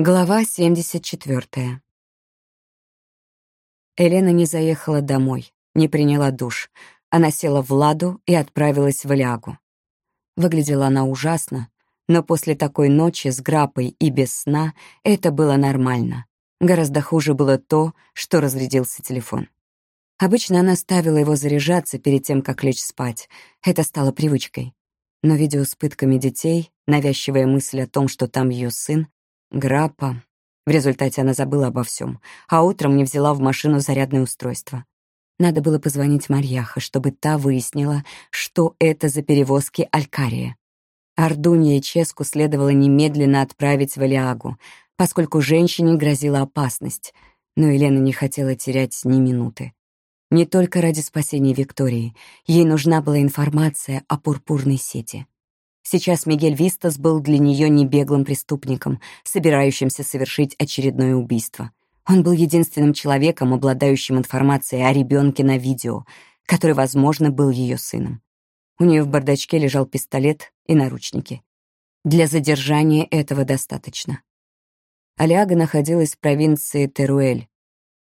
Глава 74. Елена не заехала домой, не приняла душ. Она села в ладу и отправилась в Лягу. Выглядела она ужасно, но после такой ночи с грапой и без сна это было нормально. Гораздо хуже было то, что разрядился телефон. Обычно она ставила его заряжаться перед тем, как лечь спать. Это стало привычкой. Но видео с пытками детей, навязчивая мысль о том, что там ее сын, Граппа. В результате она забыла обо всем, а утром не взяла в машину зарядное устройство. Надо было позвонить Марьяха, чтобы та выяснила, что это за перевозки Алькария. Ардуния и Ческу следовало немедленно отправить в Алиагу, поскольку женщине грозила опасность, но Елена не хотела терять ни минуты. Не только ради спасения Виктории, ей нужна была информация о пурпурной сети. Сейчас Мигель Вистас был для нее не беглым преступником, собирающимся совершить очередное убийство. Он был единственным человеком, обладающим информацией о ребенке на видео, который, возможно, был ее сыном. У нее в бардачке лежал пистолет и наручники. Для задержания этого достаточно. Алиага находилась в провинции Теруэль.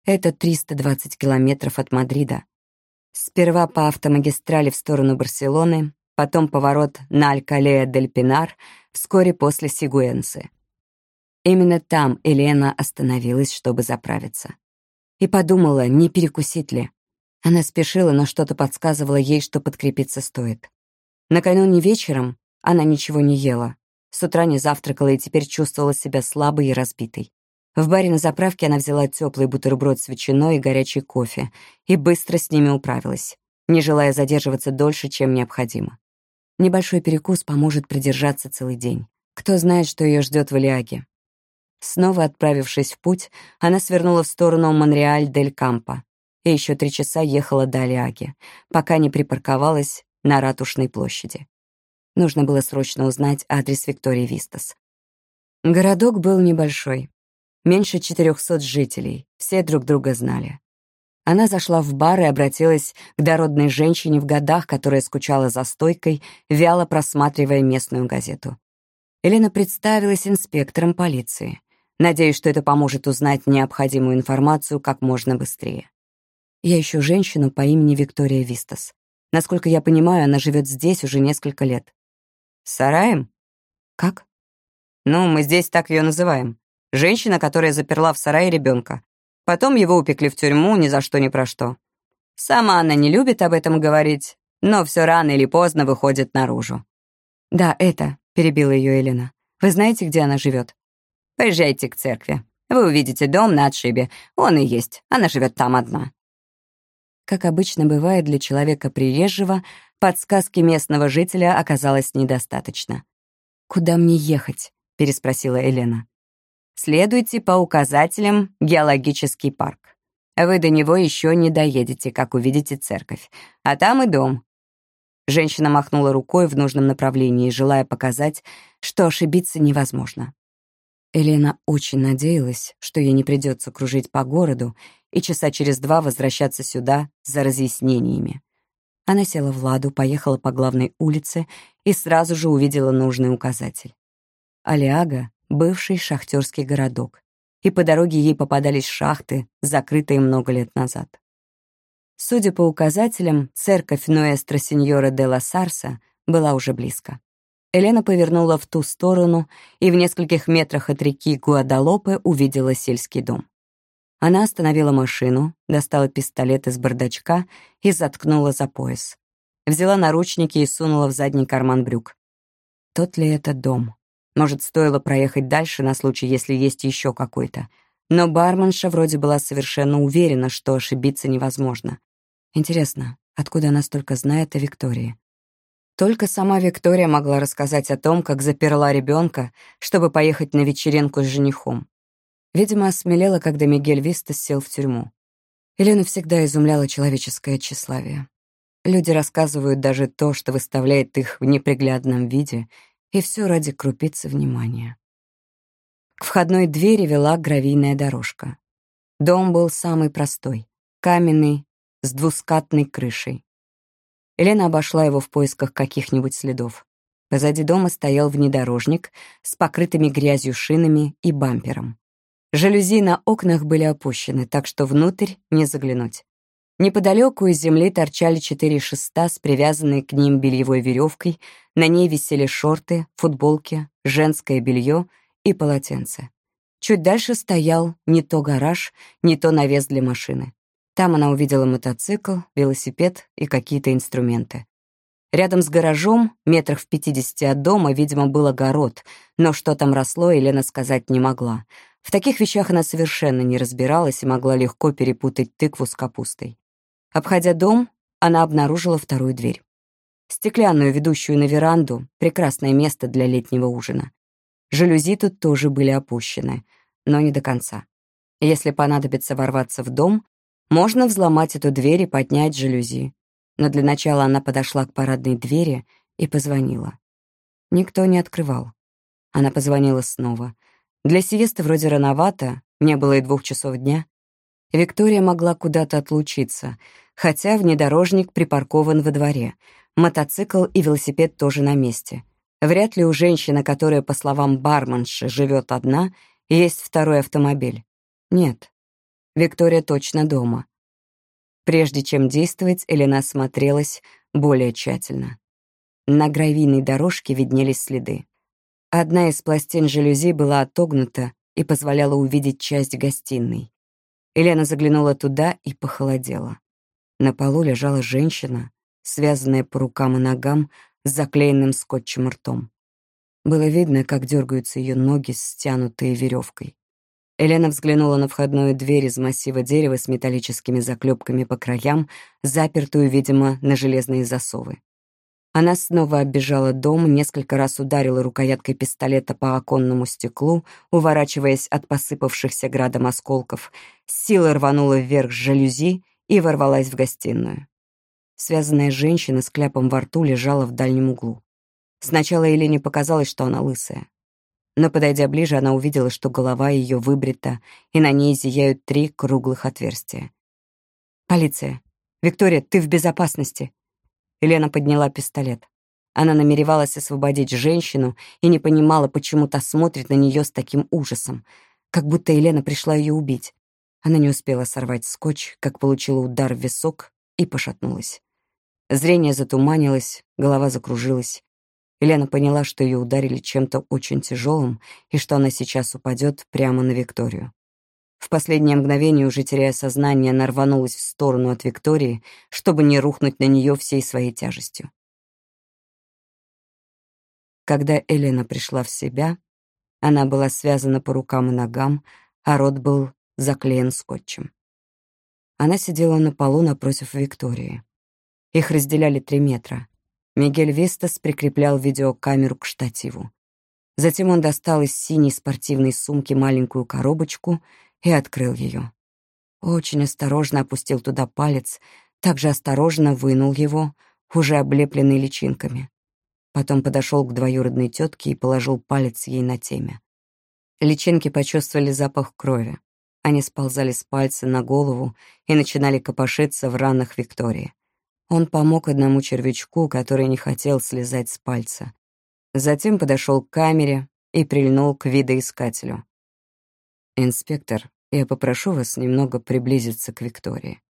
Это 320 километров от Мадрида. Сперва по автомагистрали в сторону Барселоны, потом поворот на Алькалея-дель-Пинар вскоре после Сигуэнсы. Именно там Елена остановилась, чтобы заправиться. И подумала, не перекусить ли. Она спешила, но что-то подсказывало ей, что подкрепиться стоит. Накануне вечером она ничего не ела. С утра не завтракала и теперь чувствовала себя слабой и разбитой. В баре на заправке она взяла теплый бутерброд с ветчиной и горячий кофе и быстро с ними управилась, не желая задерживаться дольше, чем необходимо. Небольшой перекус поможет продержаться целый день. Кто знает, что ее ждет в Илиаге. Снова отправившись в путь, она свернула в сторону Монреаль-дель-Кампо и еще три часа ехала до Алиаги, пока не припарковалась на Ратушной площади. Нужно было срочно узнать адрес Виктории Вистас. Городок был небольшой, меньше 400 жителей, все друг друга знали. Она зашла в бар и обратилась к дородной женщине в годах, которая скучала за стойкой, вяло просматривая местную газету. Елена представилась инспектором полиции. Надеюсь, что это поможет узнать необходимую информацию как можно быстрее. Я ищу женщину по имени Виктория Вистас. Насколько я понимаю, она живет здесь уже несколько лет. Сараем? Как? Ну, мы здесь так ее называем. Женщина, которая заперла в сарае ребенка. Потом его упекли в тюрьму ни за что ни про что. Сама она не любит об этом говорить, но все рано или поздно выходит наружу. «Да, это», — перебила ее Елена. «Вы знаете, где она живет? Поезжайте к церкви. Вы увидите дом на отшибе. Он и есть. Она живет там одна». Как обычно бывает для человека приезжего, подсказки местного жителя оказалось недостаточно. «Куда мне ехать?» — переспросила Елена. Следуйте по указателям «Геологический парк». Вы до него еще не доедете, как увидите церковь. А там и дом. Женщина махнула рукой в нужном направлении, желая показать, что ошибиться невозможно. Елена очень надеялась, что ей не придется кружить по городу и часа через два возвращаться сюда за разъяснениями. Она села в ладу, поехала по главной улице и сразу же увидела нужный указатель. Алиага бывший шахтерский городок, и по дороге ей попадались шахты, закрытые много лет назад. Судя по указателям, церковь Ноэстро Синьора де ла Сарса была уже близко. Елена повернула в ту сторону и в нескольких метрах от реки Гуадалопе увидела сельский дом. Она остановила машину, достала пистолет из бардачка и заткнула за пояс. Взяла наручники и сунула в задний карман брюк. Тот ли это дом? Может, стоило проехать дальше на случай, если есть еще какой-то. Но барменша вроде была совершенно уверена, что ошибиться невозможно. Интересно, откуда она столько знает о Виктории? Только сама Виктория могла рассказать о том, как заперла ребенка, чтобы поехать на вечеринку с женихом. Видимо, осмелела, когда Мигель Вистас сел в тюрьму. Елену всегда изумляло человеческое тщеславие. Люди рассказывают даже то, что выставляет их в неприглядном виде — и все ради крупицы внимания. К входной двери вела гравийная дорожка. Дом был самый простой, каменный, с двускатной крышей. Елена обошла его в поисках каких-нибудь следов. Позади дома стоял внедорожник с покрытыми грязью шинами и бампером. Жалюзи на окнах были опущены, так что внутрь не заглянуть. Неподалеку из земли торчали четыре шеста с привязанной к ним бельевой веревкой, на ней висели шорты, футболки, женское белье и полотенце. Чуть дальше стоял не то гараж, не то навес для машины. Там она увидела мотоцикл, велосипед и какие-то инструменты. Рядом с гаражом, метрах в пятидесяти от дома, видимо, был огород, но что там росло, Елена сказать не могла. В таких вещах она совершенно не разбиралась и могла легко перепутать тыкву с капустой. Обходя дом, она обнаружила вторую дверь. Стеклянную, ведущую на веранду, прекрасное место для летнего ужина. Жалюзи тут тоже были опущены, но не до конца. Если понадобится ворваться в дом, можно взломать эту дверь и поднять жалюзи. Но для начала она подошла к парадной двери и позвонила. Никто не открывал. Она позвонила снова. Для сиесты вроде рановато, не было и двух часов дня. Виктория могла куда-то отлучиться, хотя внедорожник припаркован во дворе. Мотоцикл и велосипед тоже на месте. Вряд ли у женщины, которая, по словам барменши, живет одна, есть второй автомобиль. Нет, Виктория точно дома. Прежде чем действовать, Элена осмотрелась более тщательно. На гравийной дорожке виднелись следы. Одна из пластин жалюзи была отогнута и позволяла увидеть часть гостиной. Елена заглянула туда и похолодела. На полу лежала женщина, связанная по рукам и ногам с заклеенным скотчем ртом. Было видно, как дергаются ее ноги, стянутые веревкой. Елена взглянула на входную дверь из массива дерева с металлическими заклепками по краям, запертую, видимо, на железные засовы. Она снова оббежала дом, несколько раз ударила рукояткой пистолета по оконному стеклу, уворачиваясь от посыпавшихся градом осколков, с силой рванула вверх жалюзи и ворвалась в гостиную. Связанная женщина с кляпом во рту лежала в дальнем углу. Сначала Елене показалось, что она лысая. Но, подойдя ближе, она увидела, что голова ее выбрита, и на ней зияют три круглых отверстия. «Полиция! Виктория, ты в безопасности!» Елена подняла пистолет. Она намеревалась освободить женщину и не понимала, почему та смотрит на нее с таким ужасом, как будто Елена пришла ее убить. Она не успела сорвать скотч, как получила удар в висок и пошатнулась. Зрение затуманилось, голова закружилась. Елена поняла, что ее ударили чем-то очень тяжелым и что она сейчас упадет прямо на Викторию. В последнее мгновение, уже теряя сознание, она рванулась в сторону от Виктории, чтобы не рухнуть на нее всей своей тяжестью. Когда Елена пришла в себя, она была связана по рукам и ногам, а рот был заклеен скотчем. Она сидела на полу напротив Виктории. Их разделяли три метра. Мигель Вестас прикреплял видеокамеру к штативу. Затем он достал из синей спортивной сумки маленькую коробочку и открыл ее. Очень осторожно опустил туда палец, также осторожно вынул его, уже облепленный личинками. Потом подошел к двоюродной тетке и положил палец ей на темя. Личинки почувствовали запах крови. Они сползали с пальца на голову и начинали копошиться в ранах Виктории. Он помог одному червячку, который не хотел слезать с пальца. Затем подошел к камере и прильнул к видоискателю. «Инспектор, я попрошу вас немного приблизиться к Виктории».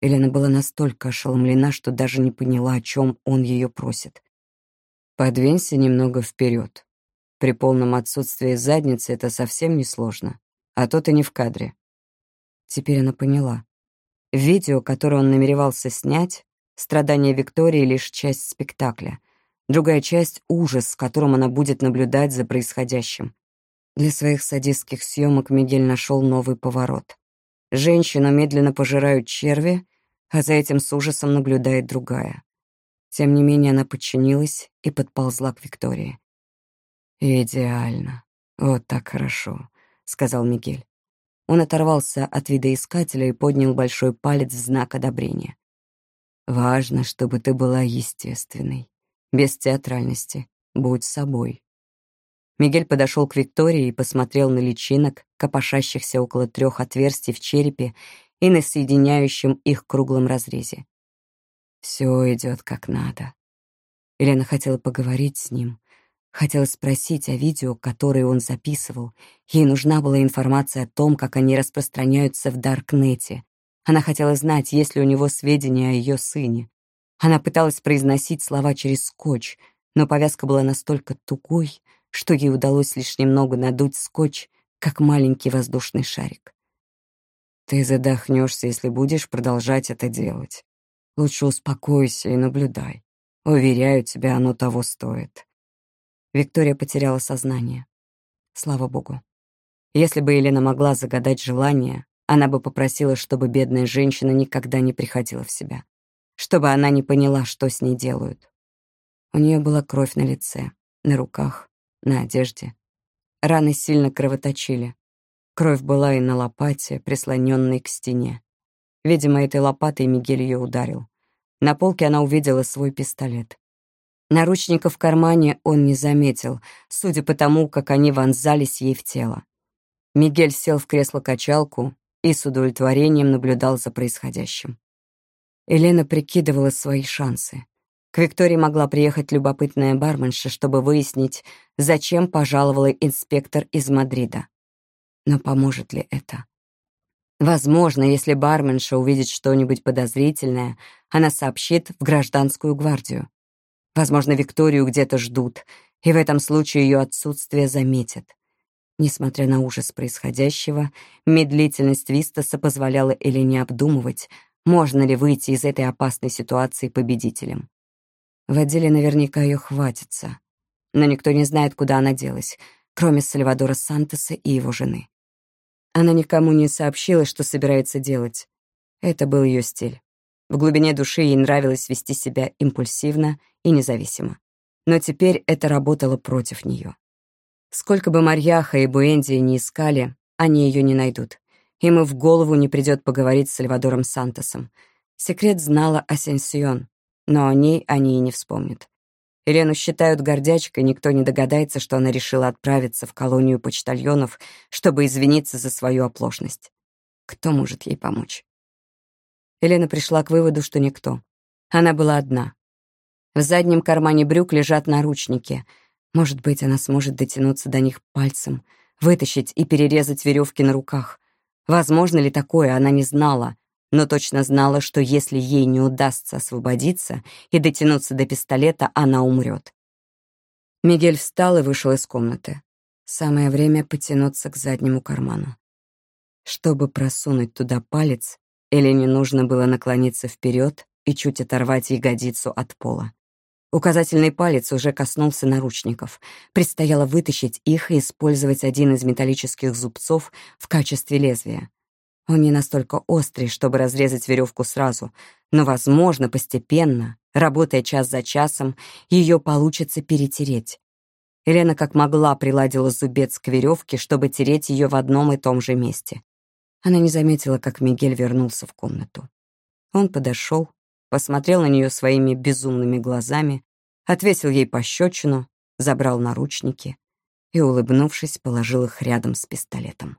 Елена была настолько ошеломлена, что даже не поняла, о чем он ее просит. «Подвинься немного вперед. При полном отсутствии задницы это совсем не сложно, а то ты не в кадре». Теперь она поняла. Видео, которое он намеревался снять, страдания Виктории — лишь часть спектакля. Другая часть — ужас, с которым она будет наблюдать за происходящим. Для своих садистских съемок Мигель нашел новый поворот. Женщину медленно пожирают черви, а за этим с ужасом наблюдает другая. Тем не менее она подчинилась и подползла к Виктории. «Идеально. Вот так хорошо», — сказал Мигель. Он оторвался от видоискателя и поднял большой палец в знак одобрения. «Важно, чтобы ты была естественной, без театральности. Будь собой». Мигель подошел к Виктории и посмотрел на личинок, копошащихся около трех отверстий в черепе и на соединяющем их круглом разрезе. Все идет как надо. Елена хотела поговорить с ним, хотела спросить о видео, которые он записывал. Ей нужна была информация о том, как они распространяются в Даркнете. Она хотела знать, есть ли у него сведения о ее сыне. Она пыталась произносить слова через скотч, но повязка была настолько тугой, что ей удалось лишь немного надуть скотч, как маленький воздушный шарик. Ты задохнешься, если будешь продолжать это делать. Лучше успокойся и наблюдай. Уверяю тебя, оно того стоит. Виктория потеряла сознание. Слава богу. Если бы Елена могла загадать желание, она бы попросила, чтобы бедная женщина никогда не приходила в себя. Чтобы она не поняла, что с ней делают. У нее была кровь на лице, на руках, на одежде. Раны сильно кровоточили. Кровь была и на лопате, прислоненной к стене. Видимо, этой лопатой Мигель ее ударил. На полке она увидела свой пистолет. Наручников в кармане он не заметил, судя по тому, как они вонзались ей в тело. Мигель сел в кресло-качалку и с удовлетворением наблюдал за происходящим. Елена прикидывала свои шансы. К Виктории могла приехать любопытная барменша, чтобы выяснить, зачем пожаловала инспектор из Мадрида. Но поможет ли это? Возможно, если барменша увидит что-нибудь подозрительное, она сообщит в гражданскую гвардию. Возможно, Викторию где-то ждут, и в этом случае ее отсутствие заметят. Несмотря на ужас происходящего, медлительность Вистаса позволяла Элене обдумывать, можно ли выйти из этой опасной ситуации победителем. В отделе наверняка ее хватится, но никто не знает, куда она делась, кроме Сальвадора Сантоса и его жены. Она никому не сообщила, что собирается делать. Это был ее стиль. В глубине души ей нравилось вести себя импульсивно и независимо. Но теперь это работало против нее. Сколько бы Марьяха и Буэнди не искали, они ее не найдут. Им и в голову не придет поговорить с Сальвадором Сантосом. Секрет знала Асенсион, но о ней они и не вспомнят. Елену считают гордячкой, никто не догадается, что она решила отправиться в колонию почтальонов, чтобы извиниться за свою оплошность. Кто может ей помочь? Елена пришла к выводу, что никто. Она была одна. В заднем кармане брюк лежат наручники. Может быть, она сможет дотянуться до них пальцем, вытащить и перерезать веревки на руках. Возможно ли такое, она не знала, но точно знала, что если ей не удастся освободиться и дотянуться до пистолета, она умрет. Мигель встал и вышел из комнаты. Самое время потянуться к заднему карману. Чтобы просунуть туда палец, Элене нужно было наклониться вперед и чуть оторвать ягодицу от пола. Указательный палец уже коснулся наручников. Предстояло вытащить их и использовать один из металлических зубцов в качестве лезвия. Он не настолько острый, чтобы разрезать веревку сразу, но, возможно, постепенно, работая час за часом, ее получится перетереть. Елена как могла приладила зубец к веревке, чтобы тереть ее в одном и том же месте. Она не заметила, как Мигель вернулся в комнату. Он подошел, посмотрел на нее своими безумными глазами, отвесил ей пощечину, забрал наручники и, улыбнувшись, положил их рядом с пистолетом.